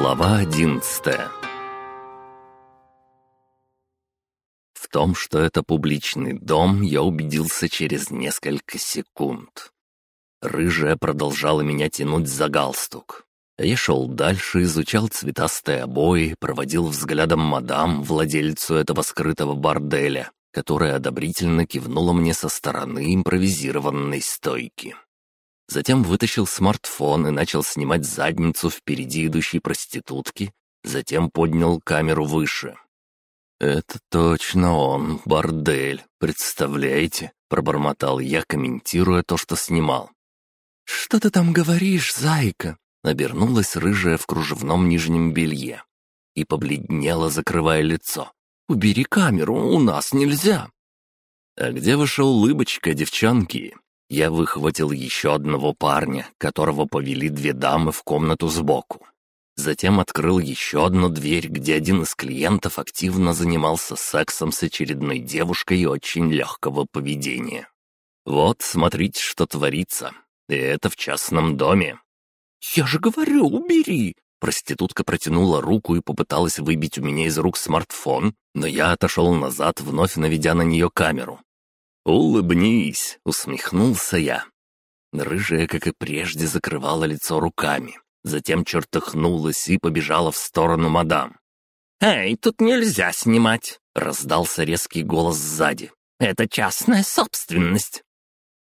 Глава одиннадцатая В том, что это публичный дом, я убедился через несколько секунд. Рыжая продолжала меня тянуть за галстук. Я шел дальше, изучал цветастые обои, проводил взглядом мадам, владельцу этого скрытого борделя, которая одобрительно кивнула мне со стороны импровизированной стойки. Затем вытащил смартфон и начал снимать задницу впереди идущей проститутки, затем поднял камеру выше. «Это точно он, бордель, представляете?» — пробормотал я, комментируя то, что снимал. «Что ты там говоришь, зайка?» — обернулась рыжая в кружевном нижнем белье и побледнела, закрывая лицо. «Убери камеру, у нас нельзя!» «А где ваша улыбочка, девчонки?» Я выхватил еще одного парня, которого повели две дамы в комнату сбоку. Затем открыл еще одну дверь, где один из клиентов активно занимался сексом с очередной девушкой очень легкого поведения. Вот, смотрите, что творится. И это в частном доме. «Я же говорю, убери!» Проститутка протянула руку и попыталась выбить у меня из рук смартфон, но я отошел назад, вновь наведя на нее камеру. «Улыбнись!» — усмехнулся я. Рыжая, как и прежде, закрывала лицо руками. Затем чертыхнулась и побежала в сторону мадам. «Эй, тут нельзя снимать!» — раздался резкий голос сзади. «Это частная собственность!»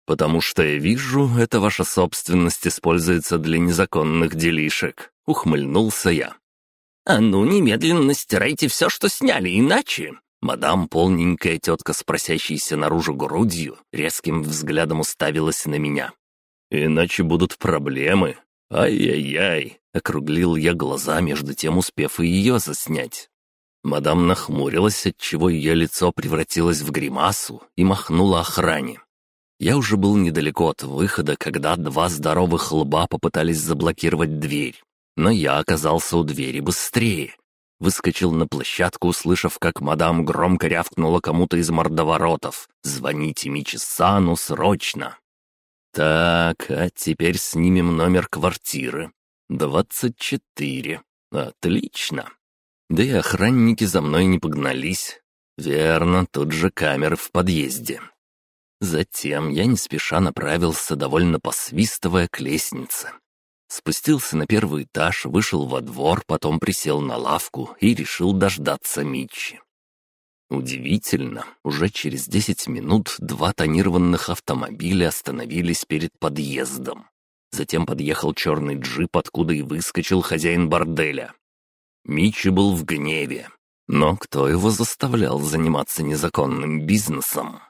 «Потому что я вижу, эта ваша собственность используется для незаконных делишек», — ухмыльнулся я. «А ну, немедленно стирайте все, что сняли, иначе...» Мадам, полненькая тетка с просящейся наружу грудью, резким взглядом уставилась на меня. «Иначе будут проблемы. Ай-яй-яй!» — округлил я глаза, между тем успев и ее заснять. Мадам нахмурилась, отчего ее лицо превратилось в гримасу и махнула охране. Я уже был недалеко от выхода, когда два здоровых лба попытались заблокировать дверь. Но я оказался у двери быстрее Выскочил на площадку, услышав, как мадам громко рявкнула кому-то из мордоворотов. «Звоните Мичи-сану срочно!» «Так, а теперь снимем номер квартиры. Двадцать четыре. Отлично!» Да и охранники за мной не погнались. Верно, тут же камеры в подъезде. Затем я не спеша направился, довольно посвистывая к лестнице. Спустился на первый этаж, вышел во двор, потом присел на лавку и решил дождаться Митчи. Удивительно, уже через десять минут два тонированных автомобиля остановились перед подъездом. Затем подъехал черный джип, откуда и выскочил хозяин борделя. Митчи был в гневе, но кто его заставлял заниматься незаконным бизнесом?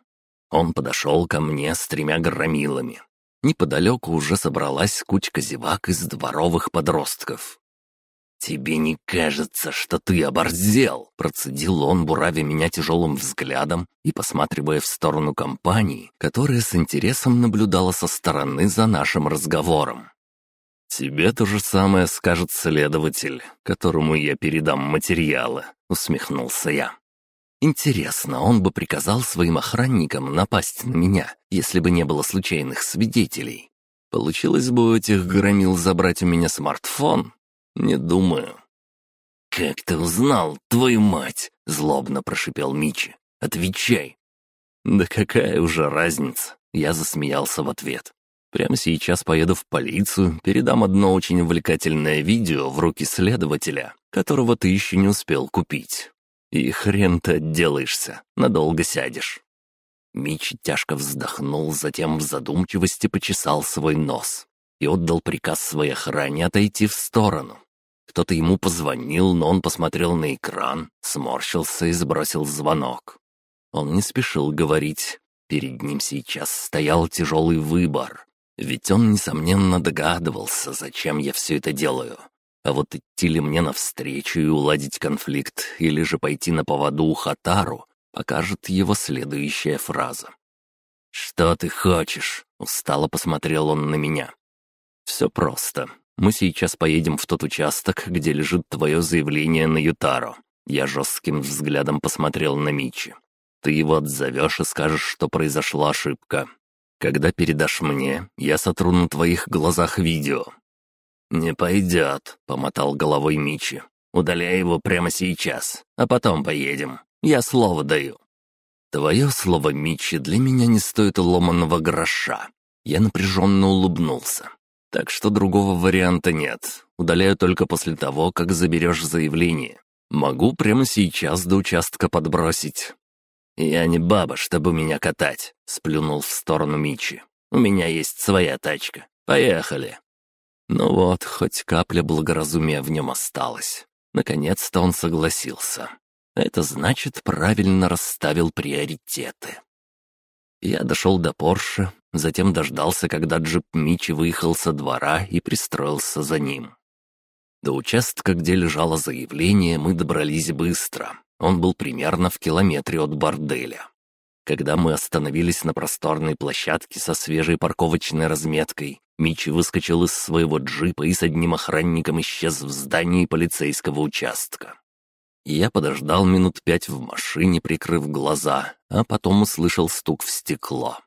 Он подошел ко мне с тремя громилами, Неподалеку уже собралась кучка зевак из дворовых подростков. «Тебе не кажется, что ты оборзел?» — процедил он, буравя меня тяжелым взглядом и посматривая в сторону компании, которая с интересом наблюдала со стороны за нашим разговором. «Тебе то же самое скажет следователь, которому я передам материалы», — усмехнулся я. Интересно, он бы приказал своим охранникам напасть на меня, если бы не было случайных свидетелей. Получилось бы у этих громил забрать у меня смартфон? Не думаю. «Как ты узнал, твою мать?» — злобно прошипел Мичи. «Отвечай!» «Да какая уже разница?» — я засмеялся в ответ. «Прямо сейчас поеду в полицию, передам одно очень увлекательное видео в руки следователя, которого ты еще не успел купить. И хрен ты отделаешься, надолго сядешь». Мич тяжко вздохнул, затем в задумчивости почесал свой нос и отдал приказ своей охране отойти в сторону. Кто-то ему позвонил, но он посмотрел на экран, сморщился и сбросил звонок. Он не спешил говорить. Перед ним сейчас стоял тяжелый выбор. Ведь он, несомненно, догадывался, зачем я все это делаю. А вот идти ли мне навстречу и уладить конфликт, или же пойти на поводу у Хатару, покажет его следующая фраза. «Что ты хочешь?» — устало посмотрел он на меня. «Все просто. Мы сейчас поедем в тот участок, где лежит твое заявление на Ютаро». Я жестким взглядом посмотрел на Мичи. «Ты его отзовешь и скажешь, что произошла ошибка. Когда передашь мне, я сотру на твоих глазах видео. «Не пойдет», — помотал головой Мичи. «Удаляй его прямо сейчас, а потом поедем. Я слово даю». «Твое слово, Мичи, для меня не стоит ломаного гроша». Я напряженно улыбнулся. «Так что другого варианта нет. Удаляю только после того, как заберешь заявление. Могу прямо сейчас до участка подбросить». «Я не баба, чтобы меня катать», — сплюнул в сторону Мичи. «У меня есть своя тачка. Поехали». Ну вот, хоть капля благоразумия в нем осталась. Наконец-то он согласился. Это значит, правильно расставил приоритеты. Я дошел до Порше, затем дождался, когда джип Мичи выехал со двора и пристроился за ним. До участка, где лежало заявление, мы добрались быстро. Он был примерно в километре от борделя. Когда мы остановились на просторной площадке со свежей парковочной разметкой, Мичи выскочил из своего джипа и с одним охранником исчез в здании полицейского участка. Я подождал минут пять в машине, прикрыв глаза, а потом услышал стук в стекло.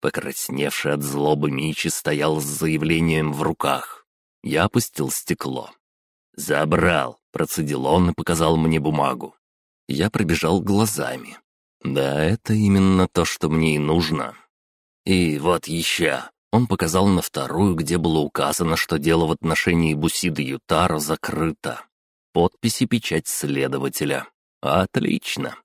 Покрасневший от злобы Мичи стоял с заявлением в руках. Я опустил стекло. «Забрал», — процедил он и показал мне бумагу. Я пробежал глазами. Да, это именно то, что мне и нужно. И вот еще. Он показал на вторую, где было указано, что дело в отношении Бусиды Ютаро закрыто. Подпись и печать следователя. Отлично.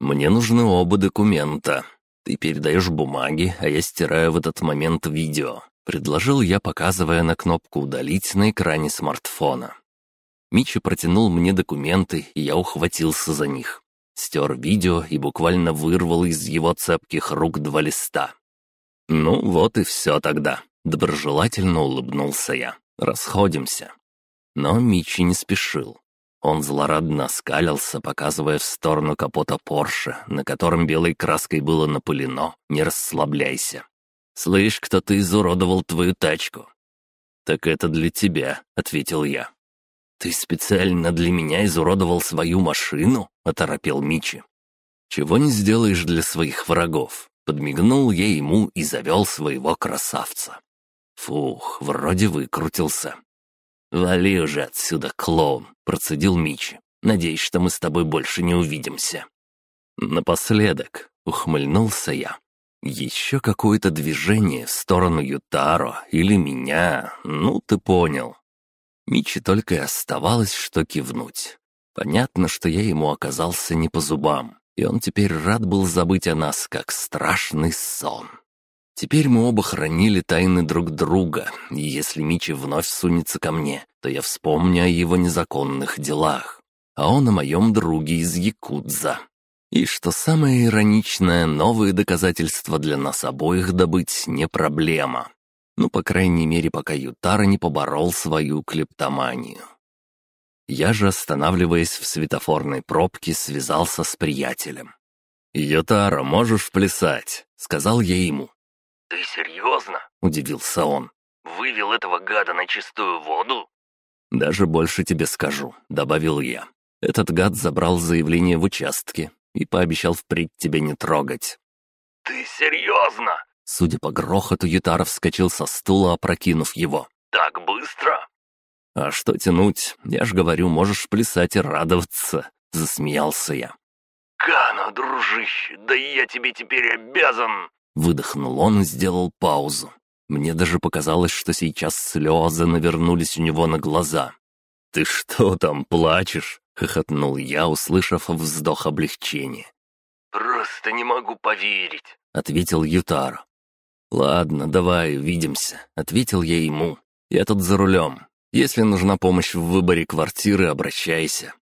Мне нужны оба документа. Ты передаешь бумаги, а я стираю в этот момент видео. Предложил я, показывая на кнопку «Удалить» на экране смартфона. Мичи протянул мне документы, и я ухватился за них. Стер видео и буквально вырвал из его цепких рук два листа. «Ну вот и все тогда», — доброжелательно улыбнулся я. «Расходимся». Но Мичи не спешил. Он злорадно оскалился, показывая в сторону капота Порше, на котором белой краской было напылено «Не расслабляйся». «Слышь, кто-то изуродовал твою тачку». «Так это для тебя», — ответил я. «Ты специально для меня изуродовал свою машину?» — оторопел Мичи. «Чего не сделаешь для своих врагов?» Подмигнул я ему и завел своего красавца. Фух, вроде выкрутился. «Вали уже отсюда, клоун!» — процедил Мичи. «Надеюсь, что мы с тобой больше не увидимся». Напоследок ухмыльнулся я. Еще какое-то движение в сторону Ютаро или меня, ну ты понял. Мичи только и оставалось, что кивнуть. Понятно, что я ему оказался не по зубам, и он теперь рад был забыть о нас, как страшный сон. Теперь мы оба хранили тайны друг друга, и если Мичи вновь сунется ко мне, то я вспомню о его незаконных делах, а он о моем друге из Якудза. И что самое ироничное, новые доказательства для нас обоих добыть не проблема. Ну, по крайней мере, пока Ютара не поборол свою клептоманию. Я же, останавливаясь в светофорной пробке, связался с приятелем. «Ютара, можешь плясать?» — сказал я ему. «Ты серьезно?» — удивился он. «Вывел этого гада на чистую воду?» «Даже больше тебе скажу», — добавил я. «Этот гад забрал заявление в участке и пообещал впредь тебя не трогать». «Ты серьезно?» Судя по грохоту, Ютаров вскочил со стула, опрокинув его. «Так быстро?» «А что тянуть? Я ж говорю, можешь плясать и радоваться», — засмеялся я. «Кано, дружище, да я тебе теперь обязан!» Выдохнул он и сделал паузу. Мне даже показалось, что сейчас слезы навернулись у него на глаза. «Ты что там, плачешь?» — хохотнул я, услышав вздох облегчения. «Просто не могу поверить», — ответил Ютар. «Ладно, давай, увидимся», — ответил я ему. «Я тут за рулем. Если нужна помощь в выборе квартиры, обращайся».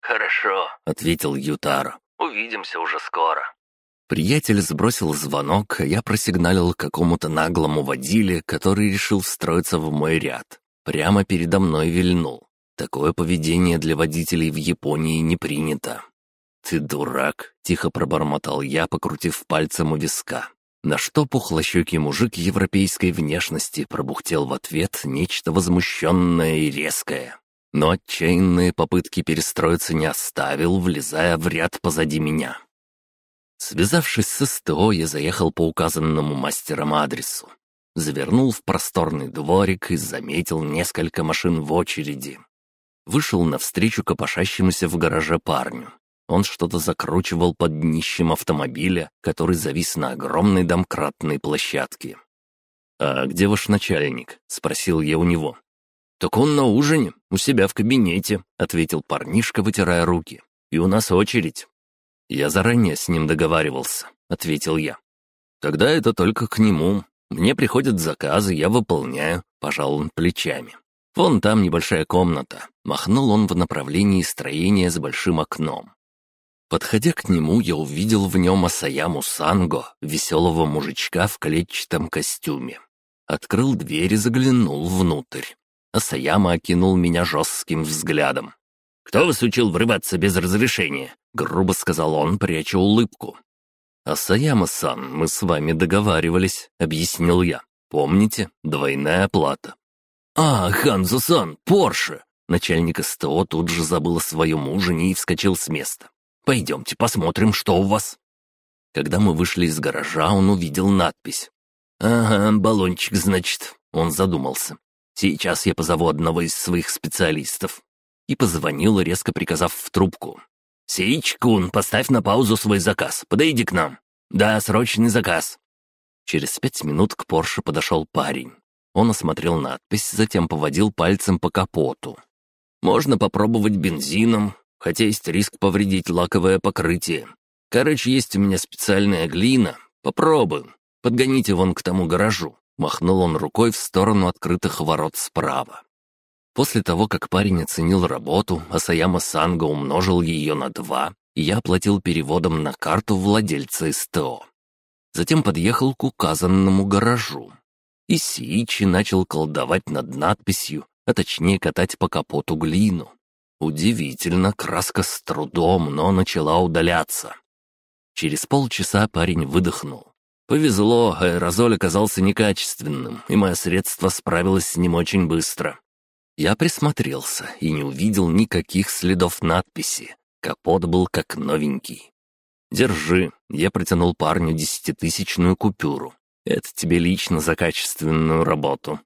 «Хорошо», — ответил Ютаро. «Увидимся уже скоро». Приятель сбросил звонок, а я просигналил какому-то наглому водиле, который решил встроиться в мой ряд. Прямо передо мной вильнул. Такое поведение для водителей в Японии не принято. «Ты дурак», — тихо пробормотал я, покрутив пальцем у виска. На что пухлощекий мужик европейской внешности пробухтел в ответ нечто возмущенное и резкое. Но отчаянные попытки перестроиться не оставил, влезая в ряд позади меня. Связавшись с СТО, я заехал по указанному мастером адресу. завернул в просторный дворик и заметил несколько машин в очереди. Вышел навстречу копошащемуся в гараже парню. Он что-то закручивал под днищем автомобиля, который завис на огромной домкратной площадке. «А где ваш начальник?» — спросил я у него. «Так он на ужине, у себя в кабинете», — ответил парнишка, вытирая руки. «И у нас очередь». «Я заранее с ним договаривался», — ответил я. «Тогда это только к нему. Мне приходят заказы, я выполняю», — пожал он плечами. «Вон там небольшая комната», — махнул он в направлении строения с большим окном. Подходя к нему, я увидел в нем Асаяму Санго, веселого мужичка в клетчатом костюме. Открыл дверь и заглянул внутрь. Асаяма окинул меня жестким взглядом. «Кто вас учил врываться без разрешения?» — грубо сказал он, пряча улыбку. «Асаяма-сан, мы с вами договаривались», — объяснил я. «Помните? Двойная оплата». «А, Ханзо-сан, Порше!» Начальник СТО тут же забыл о своем ужине и вскочил с места. Пойдемте посмотрим, что у вас». Когда мы вышли из гаража, он увидел надпись. «Ага, баллончик, значит». Он задумался. «Сейчас я позову одного из своих специалистов». И позвонил, резко приказав в трубку. «Сеич-кун, поставь на паузу свой заказ. Подойди к нам». «Да, срочный заказ». Через пять минут к Порше подошел парень. Он осмотрел надпись, затем поводил пальцем по капоту. «Можно попробовать бензином, хотя есть риск повредить лаковое покрытие. Короче, есть у меня специальная глина. Попробуем. Подгоните вон к тому гаражу». Махнул он рукой в сторону открытых ворот справа. После того, как парень оценил работу, Асаяма Санга умножил ее на два, и я оплатил переводом на карту владельца СТО. Затем подъехал к указанному гаражу. И Сиичи начал колдовать над надписью, а точнее катать по капоту глину. Удивительно, краска с трудом, но начала удаляться. Через полчаса парень выдохнул. Повезло, аэрозоль оказался некачественным, и мое средство справилось с ним очень быстро. Я присмотрелся и не увидел никаких следов надписи. Капот был как новенький. «Держи», — я протянул парню десятитысячную купюру. «Это тебе лично за качественную работу».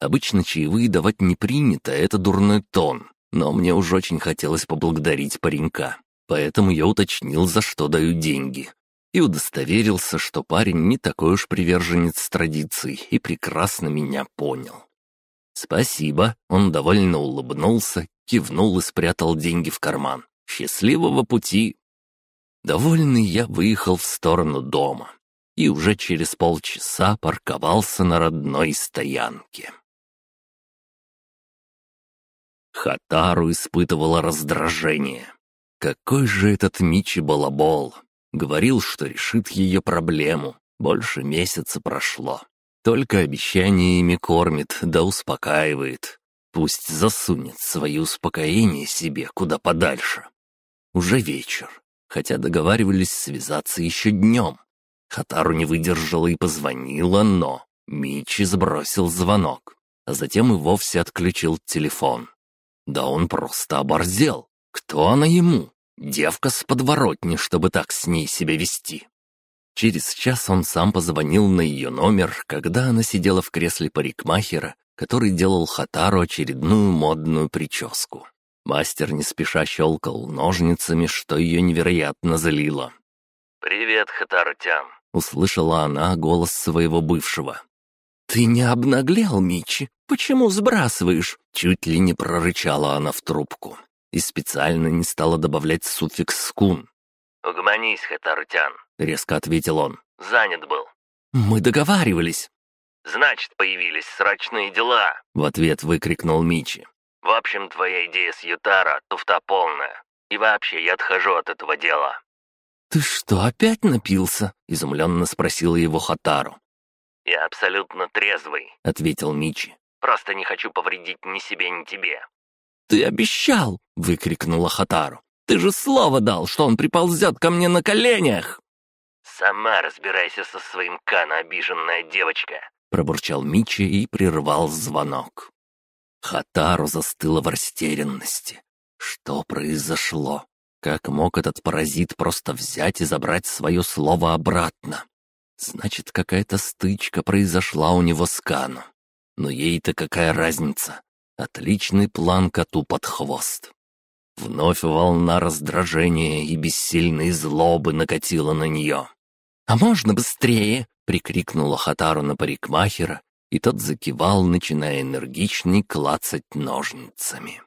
Обычно чаевые давать не принято, это дурной тон. Но мне уж очень хотелось поблагодарить паренька, поэтому я уточнил, за что даю деньги. И удостоверился, что парень не такой уж приверженец традиций и прекрасно меня понял. «Спасибо», — он довольно улыбнулся, кивнул и спрятал деньги в карман. «Счастливого пути!» Довольный я выехал в сторону дома и уже через полчаса парковался на родной стоянке. Хатару испытывала раздражение. Какой же этот Мичи балабол! Говорил, что решит ее проблему. Больше месяца прошло. Только обещаниями кормит, да успокаивает. Пусть засунет свое успокоение себе куда подальше. Уже вечер, хотя договаривались связаться еще днем. Хатару не выдержала и позвонила, но Мичи сбросил звонок, а затем и вовсе отключил телефон. Да он просто оборзел. Кто она ему? Девка с подворотни, чтобы так с ней себя вести. Через час он сам позвонил на ее номер, когда она сидела в кресле парикмахера, который делал Хатару очередную модную прическу. Мастер не спеша щелкал ножницами, что ее невероятно залило. «Привет, Хатару-тян», — услышала она голос своего бывшего. «Ты не обнаглел, Мичи? Почему сбрасываешь?» Чуть ли не прорычала она в трубку и специально не стала добавлять суффикс «скун». «Угомонись, Хатарутян», — резко ответил он. «Занят был». «Мы договаривались». «Значит, появились срочные дела», — в ответ выкрикнул Мичи. «В общем, твоя идея с Ютара — туфта полная. И вообще, я отхожу от этого дела». «Ты что, опять напился?» — изумленно спросила его Хатару. «Я абсолютно трезвый», — ответил Мичи. «Просто не хочу повредить ни себе, ни тебе». «Ты обещал!» — выкрикнула Хатару. «Ты же слово дал, что он приползет ко мне на коленях!» «Сама разбирайся со своим Кана, обиженная девочка!» Пробурчал Мичи и прервал звонок. Хатару застыла в растерянности. Что произошло? Как мог этот паразит просто взять и забрать свое слово обратно? Значит, какая-то стычка произошла у него с Кану. Но ей-то какая разница? Отличный план коту под хвост. Вновь волна раздражения и бессильной злобы накатила на нее. «А можно быстрее?» — прикрикнула Хатару на парикмахера, и тот закивал, начиная энергичней клацать ножницами.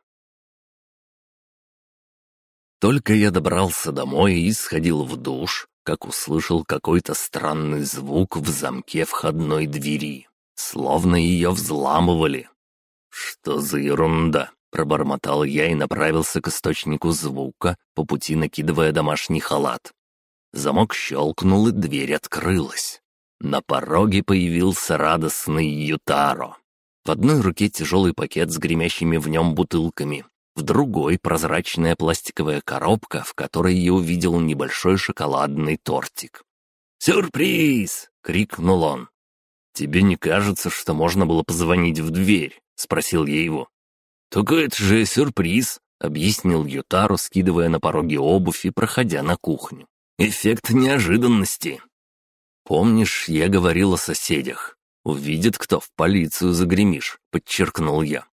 Только я добрался домой и сходил в душ, как услышал какой-то странный звук в замке входной двери, словно ее взламывали. «Что за ерунда?» — пробормотал я и направился к источнику звука, по пути накидывая домашний халат. Замок щелкнул, и дверь открылась. На пороге появился радостный Ютаро. В одной руке тяжелый пакет с гремящими в нем бутылками, в другой прозрачная пластиковая коробка, в которой я увидел небольшой шоколадный тортик. «Сюрприз!» — крикнул он. «Тебе не кажется, что можно было позвонить в дверь?» — спросил я его. «Только это же сюрприз!» — объяснил Ютару, скидывая на пороге обувь и проходя на кухню. «Эффект неожиданности!» «Помнишь, я говорил о соседях? Увидит кто, в полицию загремишь», — подчеркнул я.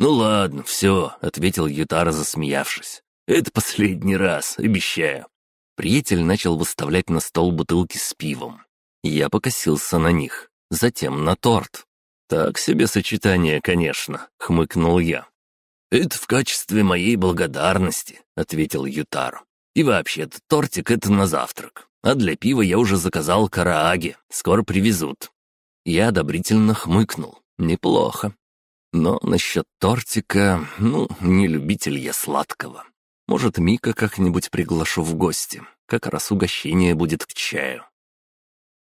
«Ну ладно, все», — ответил Ютара, засмеявшись. «Это последний раз, обещаю». Приятель начал выставлять на стол бутылки с пивом. Я покосился на них, затем на торт. «Так себе сочетание, конечно», — хмыкнул я. «Это в качестве моей благодарности», — ответил Ютару. «И вообще-то тортик — это на завтрак, а для пива я уже заказал карааги, скоро привезут». Я одобрительно хмыкнул. «Неплохо. Но насчет тортика, ну, не любитель я сладкого. Может, Мика как-нибудь приглашу в гости, как раз угощение будет к чаю.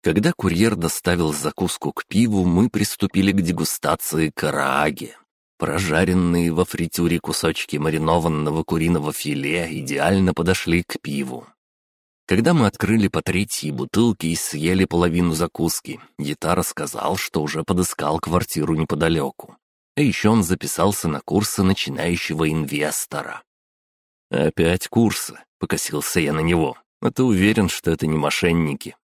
Когда курьер доставил закуску к пиву, мы приступили к дегустации карааги. Прожаренные во фритюре кусочки маринованного куриного филе идеально подошли к пиву. Когда мы открыли по третьей бутылке и съели половину закуски, Гитара сказал, что уже подыскал квартиру неподалеку. А еще он записался на курсы начинающего инвестора. «Опять курсы», — покосился я на него. «А ты уверен, что это не мошенники?»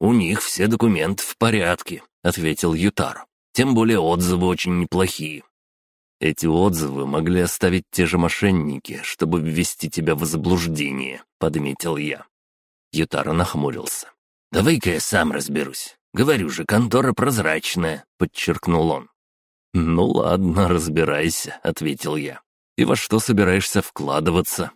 «У них все документы в порядке», — ответил Ютар. «Тем более отзывы очень неплохие». «Эти отзывы могли оставить те же мошенники, чтобы ввести тебя в заблуждение», — подметил я. Ютара нахмурился. «Давай-ка я сам разберусь. Говорю же, контора прозрачная», — подчеркнул он. «Ну ладно, разбирайся», — ответил я. «И во что собираешься вкладываться?»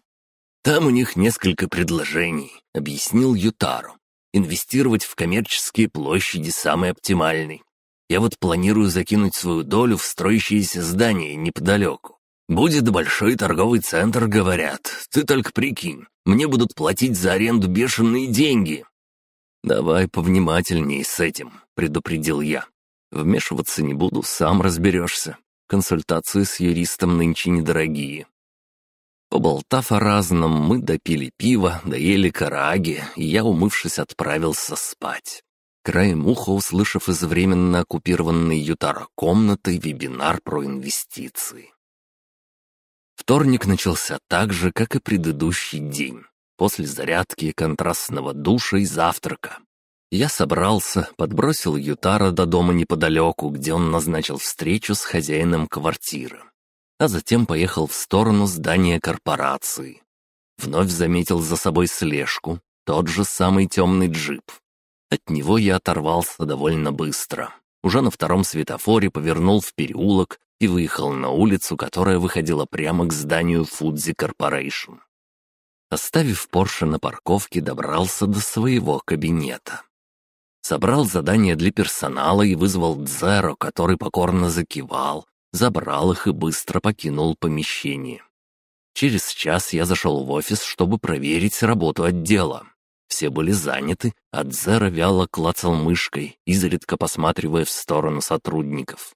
«Там у них несколько предложений», — объяснил Ютару. «Инвестировать в коммерческие площади самый оптимальный. Я вот планирую закинуть свою долю в строящееся здание неподалеку. Будет большой торговый центр, говорят. Ты только прикинь, мне будут платить за аренду бешеные деньги». «Давай повнимательней с этим», — предупредил я. Вмешиваться не буду, сам разберешься. Консультации с юристом нынче недорогие. Поболтав о разном, мы допили пиво, доели караги, и я, умывшись, отправился спать. Краем уха, услышав из временно оккупированной Ютара комнаты вебинар про инвестиции. Вторник начался так же, как и предыдущий день, после зарядки, контрастного душа и завтрака. Я собрался, подбросил Ютара до дома неподалеку, где он назначил встречу с хозяином квартиры. А затем поехал в сторону здания корпорации. Вновь заметил за собой слежку, тот же самый темный джип. От него я оторвался довольно быстро. Уже на втором светофоре повернул в переулок и выехал на улицу, которая выходила прямо к зданию Фудзи Корпорейшн. Оставив Порше на парковке, добрался до своего кабинета. Собрал задание для персонала и вызвал Дзеро, который покорно закивал, забрал их и быстро покинул помещение. Через час я зашел в офис, чтобы проверить работу отдела. Все были заняты, а Дзеро вяло клацал мышкой, изредка посматривая в сторону сотрудников.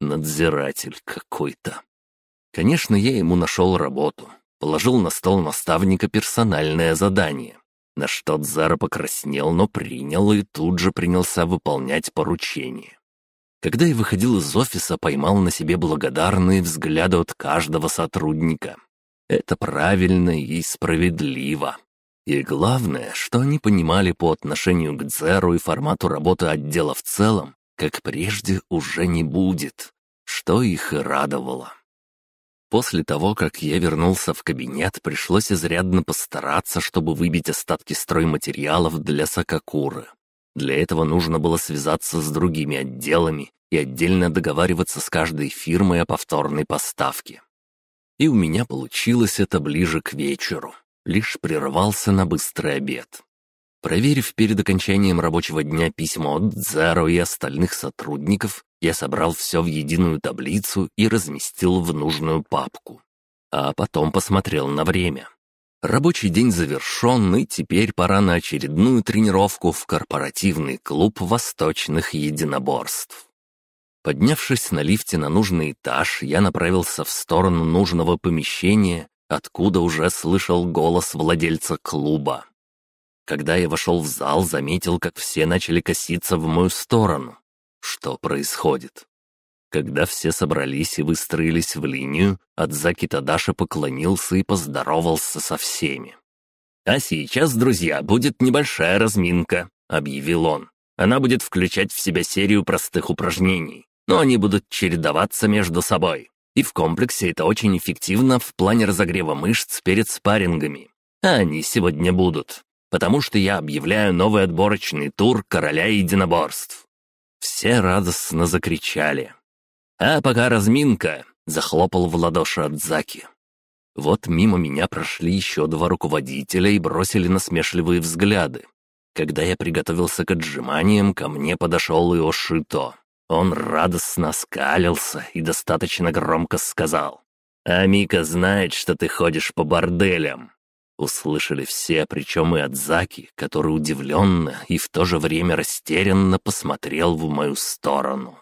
Надзиратель какой-то. Конечно, я ему нашел работу. Положил на стол наставника персональное задание на что Дзара покраснел, но принял и тут же принялся выполнять поручение. Когда я выходил из офиса, поймал на себе благодарные взгляды от каждого сотрудника. Это правильно и справедливо. И главное, что они понимали по отношению к Дзеру и формату работы отдела в целом, как прежде уже не будет, что их и радовало. После того, как я вернулся в кабинет, пришлось изрядно постараться, чтобы выбить остатки стройматериалов для Сакакуры. Для этого нужно было связаться с другими отделами и отдельно договариваться с каждой фирмой о повторной поставке. И у меня получилось это ближе к вечеру лишь прервался на быстрый обед. Проверив перед окончанием рабочего дня письма от Дзаро и остальных сотрудников, я собрал все в единую таблицу и разместил в нужную папку. А потом посмотрел на время. Рабочий день завершен, и теперь пора на очередную тренировку в корпоративный клуб восточных единоборств. Поднявшись на лифте на нужный этаж, я направился в сторону нужного помещения откуда уже слышал голос владельца клуба. Когда я вошел в зал, заметил, как все начали коситься в мою сторону. Что происходит? Когда все собрались и выстроились в линию, Адзаки Тадаша поклонился и поздоровался со всеми. «А сейчас, друзья, будет небольшая разминка», — объявил он. «Она будет включать в себя серию простых упражнений, но они будут чередоваться между собой. И в комплексе это очень эффективно в плане разогрева мышц перед спаррингами. А они сегодня будут, потому что я объявляю новый отборочный тур короля единоборств. Все радостно закричали. «А пока разминка!» — захлопал в ладоши Адзаки. Вот мимо меня прошли еще два руководителя и бросили насмешливые взгляды. Когда я приготовился к отжиманиям, ко мне подошел Иошито. Он радостно скалился и достаточно громко сказал. «Амика знает, что ты ходишь по борделям». Услышали все, причем и Адзаки, который удивленно и в то же время растерянно посмотрел в мою сторону.